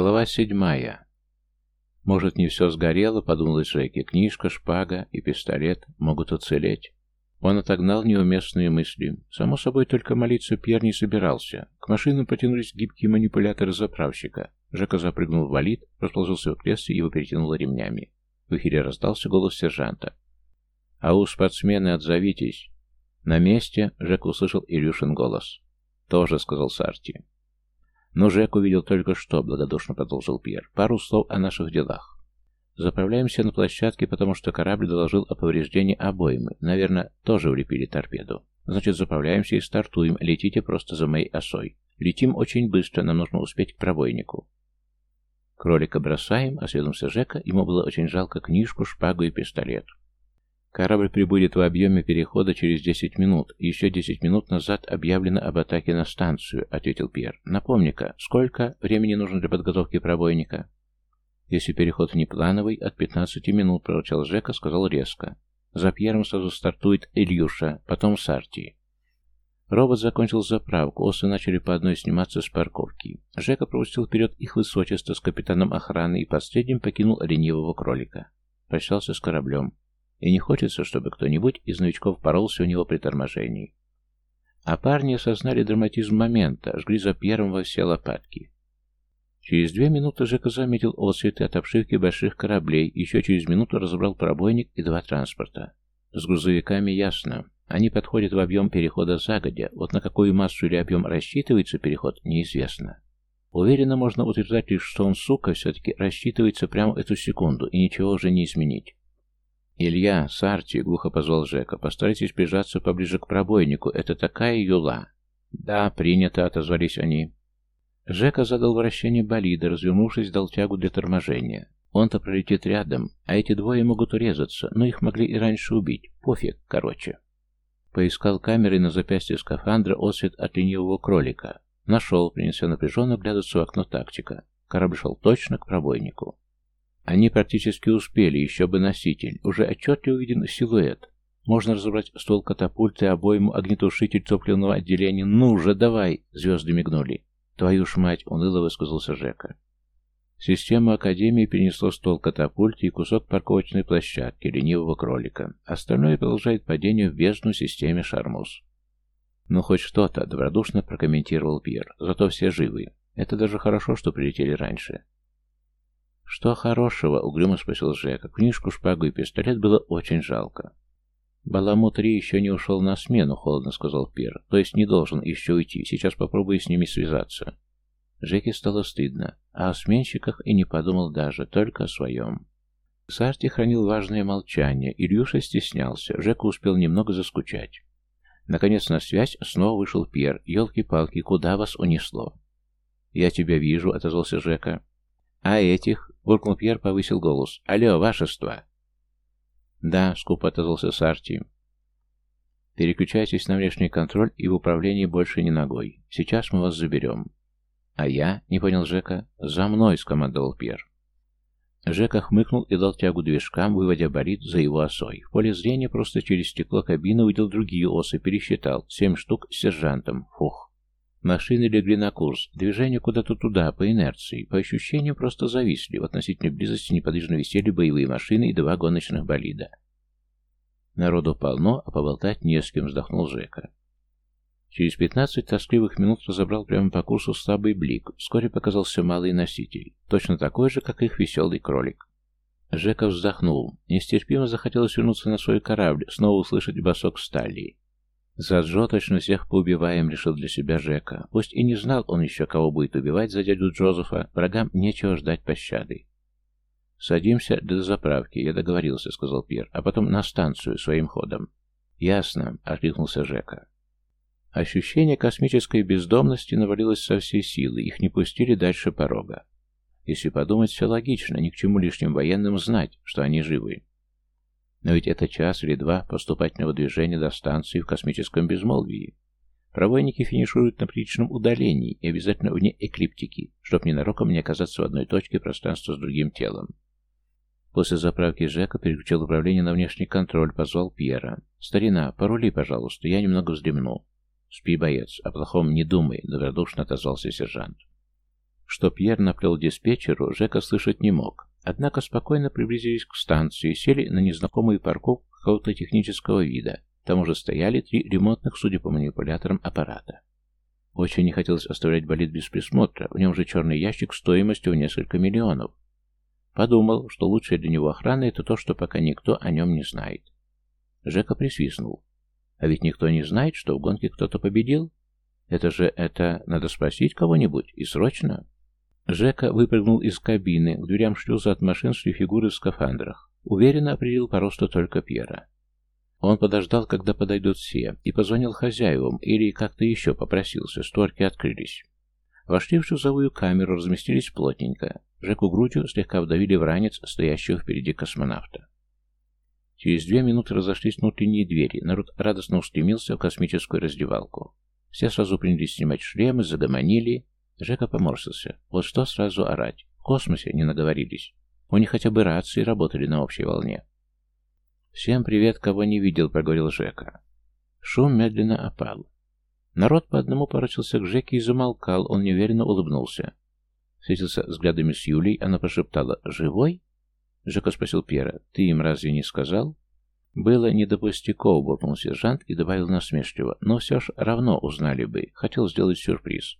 Глава седьмая. Может, не все сгорело, подумалось Жеке. Книжка, шпага и пистолет могут уцелеть. Он отогнал неуместные мысли. Само собой, только молиться Пьер не собирался. К машинам потянулись гибкие манипуляторы заправщика. Жека запрыгнул в валид, расположился в кресле его перетянуло ремнями. В эфире раздался голос сержанта. «Ау, спортсмены, отзовитесь!» На месте Жека услышал Илюшин голос. «Тоже», — сказал Сарти. «Но Жек увидел только что», — благодушно продолжил Пьер. «Пару слов о наших делах. Заправляемся на площадке, потому что корабль доложил о повреждении обоймы. Наверное, тоже улепили торпеду. Значит, заправляемся и стартуем. Летите просто за моей осой. Летим очень быстро, нам нужно успеть к пробойнику». Кролика бросаем, осведомился Жека. Ему было очень жалко книжку, шпагу и пистолет. Корабль прибудет в объеме перехода через 10 минут. Еще 10 минут назад объявлено об атаке на станцию, ответил Пьер. Напомни-ка, сколько времени нужно для подготовки пробойника? Если переход внеплановый, от 15 минут, проворчал Жека, сказал резко. За Пьером сразу стартует Ильюша, потом Сарти. Робот закончил заправку, осы начали по одной сниматься с парковки. Жека пропустил вперед их высочество с капитаном охраны и последним покинул ленивого кролика. Прощался с кораблем и не хочется, чтобы кто-нибудь из новичков поролся у него при торможении. А парни осознали драматизм момента, жгли за первым во все лопатки. Через две минуты Жека заметил отсветы от обшивки больших кораблей, еще через минуту разобрал пробойник и два транспорта. С грузовиками ясно. Они подходят в объем перехода загодя, вот на какую массу или объем рассчитывается переход, неизвестно. Уверенно можно утверждать лишь, что он, сука, все-таки рассчитывается прямо эту секунду, и ничего уже не изменить. «Илья, Сарти!» — глухо позвал Жека. «Постарайтесь прижаться поближе к пробойнику. Это такая юла!» «Да, принято!» — отозвались они. Жека задал вращение болида, развернувшись, дал тягу для торможения. Он-то пролетит рядом, а эти двое могут урезаться, но их могли и раньше убить. Пофиг, короче. Поискал камерой на запястье скафандра отсвет от ленивого кролика. Нашел, принялся напряженно глядаться в окно тактика. Корабль шел точно к пробойнику. Они практически успели, еще бы носитель. Уже отчетливо виден силуэт. Можно разобрать ствол катапульты, обойму, огнетушитель топливного отделения. Ну же, давай! Звезды мигнули. Твою ж мать, уныло высказался Жека. Систему Академии перенесло ствол катапульты и кусок парковочной площадки ленивого кролика. Остальное продолжает падение в бездну системе Шармус. «Ну, хоть что-то», — добродушно прокомментировал Пьер. «Зато все живы. Это даже хорошо, что прилетели раньше. «Что хорошего?» — угрюмо спросил Жека. Книжку, шпагу и пистолет было очень жалко. «Баламут-3 еще не ушел на смену», — холодно сказал Пер. «То есть не должен еще уйти. Сейчас попробую с ними связаться». Жеке стало стыдно, а о сменщиках и не подумал даже, только о своем. Сарти хранил важное молчание, Ильюша стеснялся, Жека успел немного заскучать. Наконец на связь снова вышел Пьер. «Елки-палки, куда вас унесло?» «Я тебя вижу», — отозвался Жека. «А этих?» Буркнул Пьер, повысил голос. «Алло, вашество!» «Да», — скупо отозвался Сарти. «Переключайтесь на внешний контроль и в управлении больше не ногой. Сейчас мы вас заберем». «А я?» — не понял Жека. «За мной!» — скомандовал Пьер. Жека хмыкнул и дал тягу движкам, выводя болид за его осой. В поле зрения просто через стекло кабины увидел другие осы, пересчитал. Семь штук с сержантом. Фух. Машины легли на курс. Движение куда-то туда, по инерции. По ощущениям просто зависли. В относительной близости неподвижно висели боевые машины и два гоночных болида. Народу полно, а поболтать не с кем, вздохнул Жека. Через пятнадцать тоскливых минут разобрал прямо по курсу слабый блик. Вскоре показался малый носитель. Точно такой же, как их веселый кролик. Жека вздохнул. Нестерпимо захотелось вернуться на свой корабль, снова услышать босок стали. «Заджо точно всех поубиваем», — решил для себя Жека. Пусть и не знал он еще, кого будет убивать за дядю Джозефа, врагам нечего ждать пощады. «Садимся для заправки, я договорился», — сказал Пьер, — «а потом на станцию своим ходом». «Ясно», — откликнулся Жека. Ощущение космической бездомности навалилось со всей силы, их не пустили дальше порога. Если подумать, все логично, ни к чему лишним военным знать, что они живы. Но ведь это час или два поступательного движения до станции в космическом безмолвии. Пробойники финишируют на приличном удалении и обязательно вне эклиптики, чтобы ненароком не оказаться в одной точке пространства с другим телом. После заправки Жека переключил управление на внешний контроль, позвал Пьера. «Старина, порули, пожалуйста, я немного вздремну». «Спи, боец, о плохом не думай», — добродушно отозвался сержант. Что Пьер наплел диспетчеру, Жека слышать не мог. Однако спокойно приблизились к станции и сели на незнакомую парковку какого-то технического вида. Там уже стояли три ремонтных, судя по манипуляторам, аппарата. Очень не хотелось оставлять болид без присмотра, в нем же черный ящик стоимостью в несколько миллионов. Подумал, что лучшее для него охрана это то, что пока никто о нем не знает. Жека присвистнул. А ведь никто не знает, что в гонке кто-то победил. Это же это... Надо спросить кого-нибудь. И срочно. Жека выпрыгнул из кабины. К дверям шлюза от машин шли фигуры в скафандрах. Уверенно определил по росту только Пьера. Он подождал, когда подойдут все, и позвонил хозяевам, или как-то еще попросился, створки открылись. Вошли в шлюзовую камеру, разместились плотненько. Жеку грудью слегка вдавили в ранец стоящего впереди космонавта. Через две минуты разошлись внутренние двери, народ радостно устремился в космическую раздевалку. Все сразу принялись снимать шлемы, загомонили. Жека поморщился. Вот что сразу орать. В космосе не наговорились. У них хотя бы рации работали на общей волне. «Всем привет, кого не видел», — проговорил Жека. Шум медленно опал. Народ по одному поручился к Жеке и замолкал, он неуверенно улыбнулся. Встретился взглядами с Юлей, она прошептала «Живой?» Жека спросил Пьера, «Ты им разве не сказал?» «Было не до пустяков», — буркнул сержант и добавил насмешливо, «но все ж равно узнали бы. Хотел сделать сюрприз».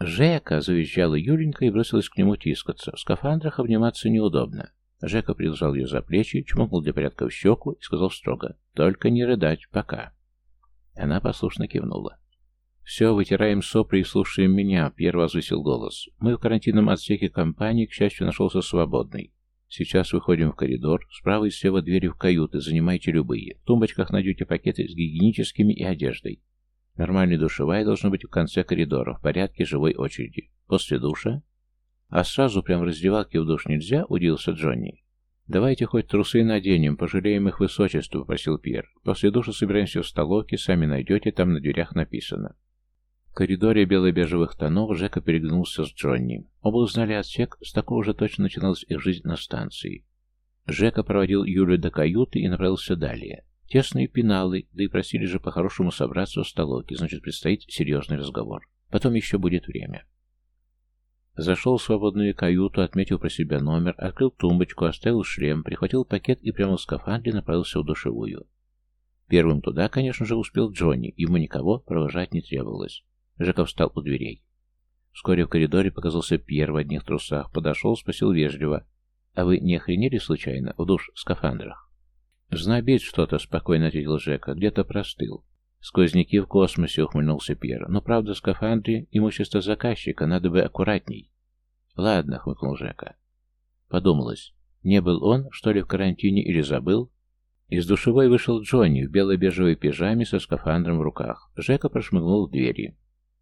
«Жека!» — завизжала Юленька и бросилась к нему тискаться. В скафандрах обниматься неудобно. Жека придержал ее за плечи, чмокнул для порядка в щеку и сказал строго, «Только не рыдать, пока». Она послушно кивнула. «Все, вытираем сопли и слушаем меня», — Пьер возвысил голос. «Мы в карантинном отсеке компании, к счастью, нашелся свободный. Сейчас выходим в коридор, справа и слева двери в каюты, занимайте любые. В тумбочках найдете пакеты с гигиеническими и одеждой. Нормальная душевая должна быть в конце коридора, в порядке живой очереди. После душа... А сразу прям в раздевалке в душ нельзя, удивился Джонни. «Давайте хоть трусы наденем, пожалеем их высочество», — попросил Пьер. «После душа собираемся в столовке, сами найдете, там на дверях написано». В коридоре бело-бежевых тонов Жека перегнулся с Джонни. Оба узнали отсек, с такого же точно начиналась их жизнь на станции. Жека проводил Юлю до каюты и направился далее. Тесные пеналы, да и просили же по-хорошему собраться в столовке, значит, предстоит серьезный разговор. Потом еще будет время. Зашел в свободную каюту, отметил про себя номер, открыл тумбочку, оставил шлем, прихватил пакет и прямо в скафандре направился в душевую. Первым туда, конечно же, успел Джонни, ему никого провожать не требовалось. Жека встал у дверей. Вскоре в коридоре показался Пьер в одних трусах, подошел, спросил вежливо, «А вы не охренели случайно в душ в скафандрах?» «Знобит что-то», — спокойно ответил Жека, — «где-то простыл». «Сквозняки в космосе», — ухмыльнулся Пьер. «Но правда, в скафандре имущество заказчика, надо бы аккуратней». «Ладно», — хмыкнул Жека. Подумалось, не был он, что ли, в карантине или забыл? Из душевой вышел Джонни в бело-бежевой пижаме со скафандром в руках. Жека прошмыгнул в двери.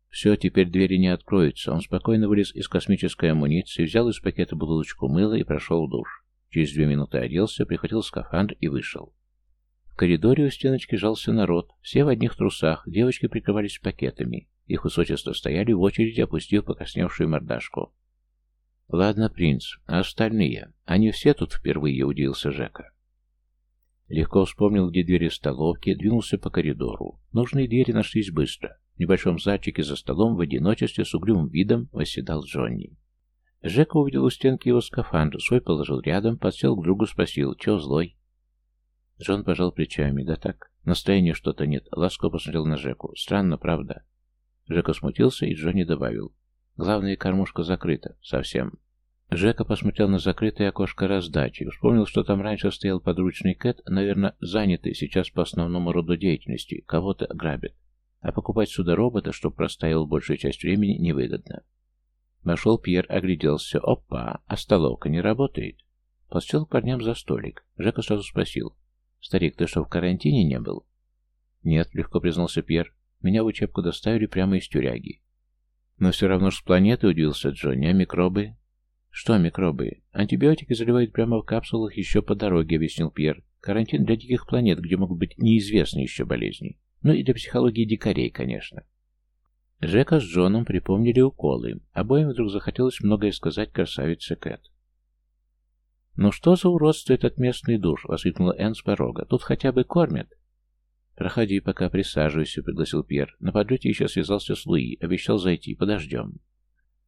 Все, теперь двери не откроются. Он спокойно вылез из космической амуниции, взял из пакета бутылочку мыла и прошел в душ. Через две минуты оделся, прихватил скафандр и вышел. В коридоре у стеночки жался народ, все в одних трусах, девочки прикрывались пакетами. Их высочество стояли в очереди, опустив покосневшую мордашку. «Ладно, принц, а остальные? Они все тут впервые?» — удивился Жека. Легко вспомнил, где двери столовки, двинулся по коридору. Нужные двери нашлись быстро. В небольшом зальчике за столом в одиночестве с угрюмым видом восседал Джонни. Жека увидел у стенки его скафандр, свой положил рядом, подсел к другу, спросил, чего злой? Джон пожал плечами. Да так, настроения что-то нет. Ласко посмотрел на Жеку. Странно, правда? Жека смутился, и Джонни добавил. Главное, кормушка закрыта. Совсем. Жека посмотрел на закрытое окошко раздачи. Вспомнил, что там раньше стоял подручный Кэт, наверное, занятый сейчас по основному роду деятельности. Кого-то грабит. А покупать сюда робота, чтобы проставил большую часть времени, невыгодно. Нашел Пьер, огляделся. Опа, а столовка не работает. Подсел к парням за столик. Жека сразу спросил. «Старик, ты что, в карантине не был?» «Нет», — легко признался Пьер. «Меня в учебку доставили прямо из тюряги». «Но все равно с планеты удивился Джонни, а микробы?» «Что микробы? Антибиотики заливают прямо в капсулах еще по дороге», — объяснил Пьер. «Карантин для диких планет, где могут быть неизвестные еще болезни». Ну и для психологии дикарей, конечно. Жека с Джоном припомнили уколы. Обоим вдруг захотелось многое сказать красавице Кэт. «Ну что за уродство этот местный душ?» — воскликнула Энн с порога. «Тут хотя бы кормят». «Проходи, пока присаживайся», — пригласил Пьер. «На подлете еще связался с Луи. Обещал зайти. Подождем».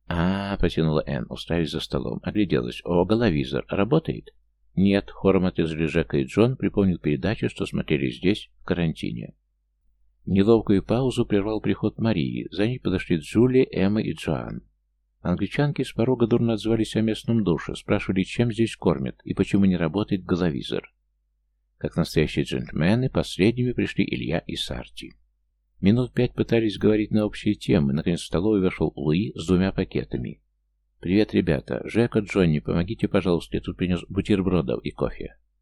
а, -а, -а потянула Энн, уставясь за столом. Огляделась. «О, головизор. Работает?» «Нет», — хором отрезали Жека и Джон, припомнил передачу, что смотрели здесь, в карантине. Неловкую паузу прервал приход Марии. За ней подошли Джулия, Эмма и Джоан. Англичанки с порога дурно отзывались о местном душе, спрашивали, чем здесь кормят и почему не работает головизор. Как настоящие джентльмены, последними пришли Илья и Сарти. Минут пять пытались говорить на общие темы. Наконец в столовую вошел Луи с двумя пакетами. «Привет, ребята. Жека, Джонни, помогите, пожалуйста. Я тут принес бутербродов и кофе».